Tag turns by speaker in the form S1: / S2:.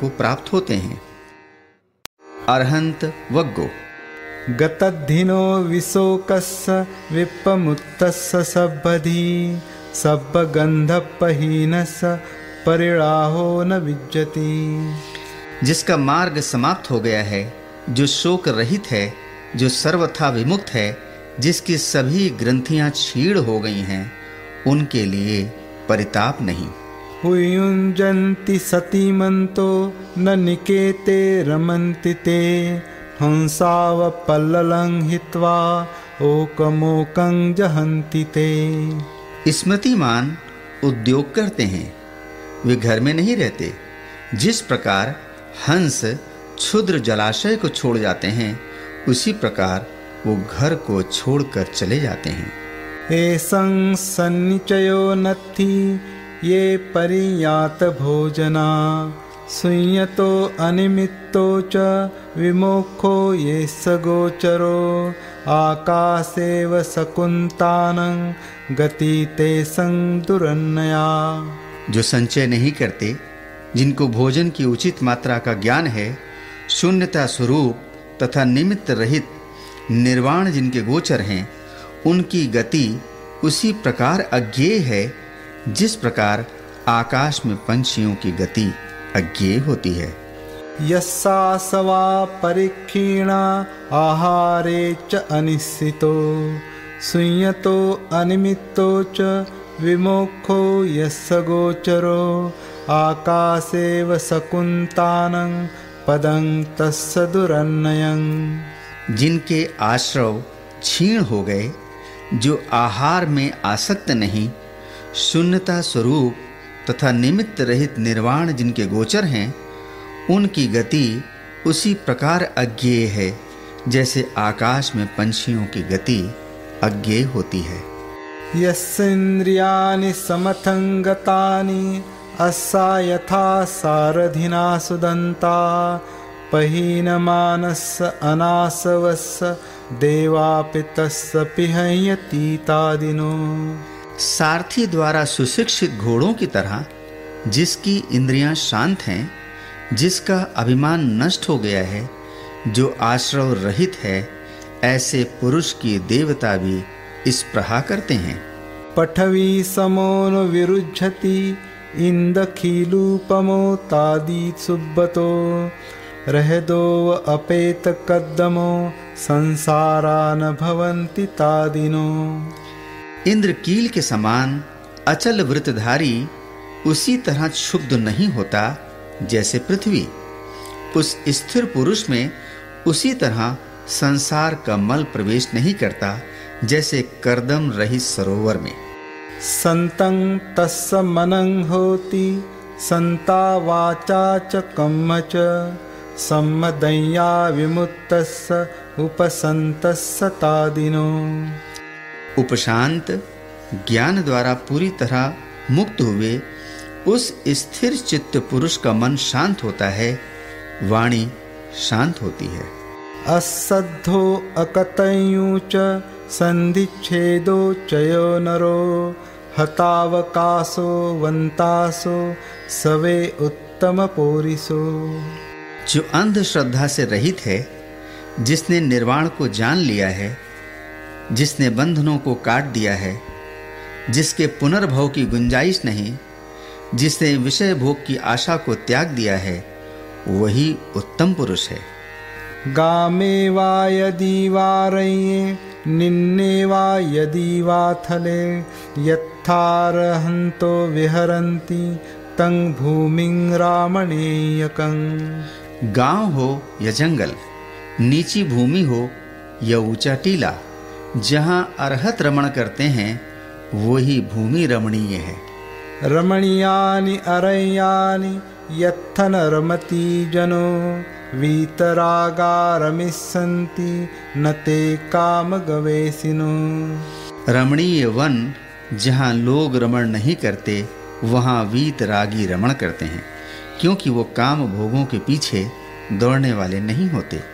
S1: को प्राप्त होते हैं। अर्हंत वग्गो।
S2: गतद्धिनो विशोकस्य विप्पमुत्तस्य सब्बधी सब्बगन्धपहीनस्य परिणाहो न विज्जति।
S1: जिसका मार्ग समाप्त हो गया है जो शोक रहित है जो सर्वथा विमुक्त है जिसकी सभी ग्रंथियाँ छीड़ हो गई हैं उनके लिए परिताप नहीं।
S2: हुयुञ्जन्ति सतीमन्तो न निकेते रमन्ति ते। हंसावपल्ललं हित्वा ओकमोकं जहन्ति ते।
S1: स्मृतिमान उद्योग करते हैं। वे घर में नहीं रहते। जिस प्रकार हंस क्षुद्र जलाशय को छोड़ जाते हैं उसी प्रकार वो घर को छोड़कर चले जाते हैं।
S2: एसं सन्निचयो नत्थि ये परियात भोजना, सुयतो अनिमित्तो च विमोखो ये सगोचरो, आकाशेव सकुन्तानं गति ते दुरन्नया
S1: जो संचय नहीं करते, जिनको भोजन की उचित मात्रा का ज्ञान है, शून्यता स्वरूप तथा निमित्त रहित निर्वाण जिनके गोचर हैं, उनकी गति उसी प्रकार अज्ञेय है जिस प्रकार आकाश में पंछियों की गति अज्ञेय होती है।
S2: यस्सा सवा परिक्षीणा आहारे च अनिश्चितो सुयतो अनिमित्तो च विमोखो यस्य गोचरो आकाशेव सकुन्तानं पदं तस्य दुरन्नयं।
S1: जिनके आश्रव क्षीण हो गए जो आहार में आसक्त नहीं शून्यता स्वरूप तथा निमित्त रहित निर्वाण जिनके गोचर हैं, उनकी गति उसी प्रकार अज्ञेय है, जैसे आकाश में पंछियों की गति अज्ञेय होती है।
S2: यस्न्द्रियाणि समथङ्गतानि अस्सा यथा सारथिना सुदन्ता पहीनमानस्य अनासवस्य देवापितस्य पिहयतीतादिनो।
S1: सारथी द्वारा सुशिक्षित घोड़ों की तरह, जिसकी इंद्रियाँ शांत हैं, जिसका अभिमान नष्ट हो गया है, जो आश्रव रहित है, ऐसे पुरुष की देवता भी इस प्रहा करते हैं।
S2: पठवी समोन विरुझति तादी सुब्बतो रह दो अपेत कदमो संसारा न भवंति तादिनो।
S1: इंद्र कील के समान अचल वृतधारी उसी तरह क्षुब्ध नहीं होता जैसे पृथ्वी। उस स्थिर पुरुष में उसी तरह संसार का मल प्रवेश नहीं करता जैसे करदम रहित सरोवर में।
S2: संतं तस्य मनं होति, संता वाचा च कम्म च। सम्मदय्या विमुक्तस्य उपसंतस्य तादिनो
S1: उपशांत ज्ञान द्वारा पूरी तरह मुक्त हुए उस स्थिर चित्त पुरुष का मन शांत होता है वाणी शांत होती है।
S2: असद्धो अकतयु च संधिच्छेदो चयो नरो हतावकाशो वंतासो सवे उत्तम पोरिसो।
S1: जो अंधश्रद्धा से रहित है जिसने निर्वाण को जान लिया है जिसने बंधनों को काट दिया है जिसके पुनर्भव की गुंजाइश नहीं जिसने विषय भोग की आशा को त्याग दिया है वही उत्तम पुरुष है।
S2: गामे वा यदि वारये निन्ने वा यदि वा थले यत्थारहन्तो विहरन्ति तं भूमिं रामणेयकं
S1: गाँव हो या जंगल नीची भूमि हो या ऊँचा टीला जहाँ अर्हत रमण करते हैं वही भूमि रमणीय है।
S2: रमणीयानि अरण्यानि यत्थन रमति जनो वीतरागारमिस्सन्ति न ते कामगवेशिनो
S1: रमणीय वन जहाँ लोग रमण नहीं करते वहाँ वीतरागी रमण करते हैं क्योंकि वो काम भोगों के पीछे दौड़ने वाले नहीं होते।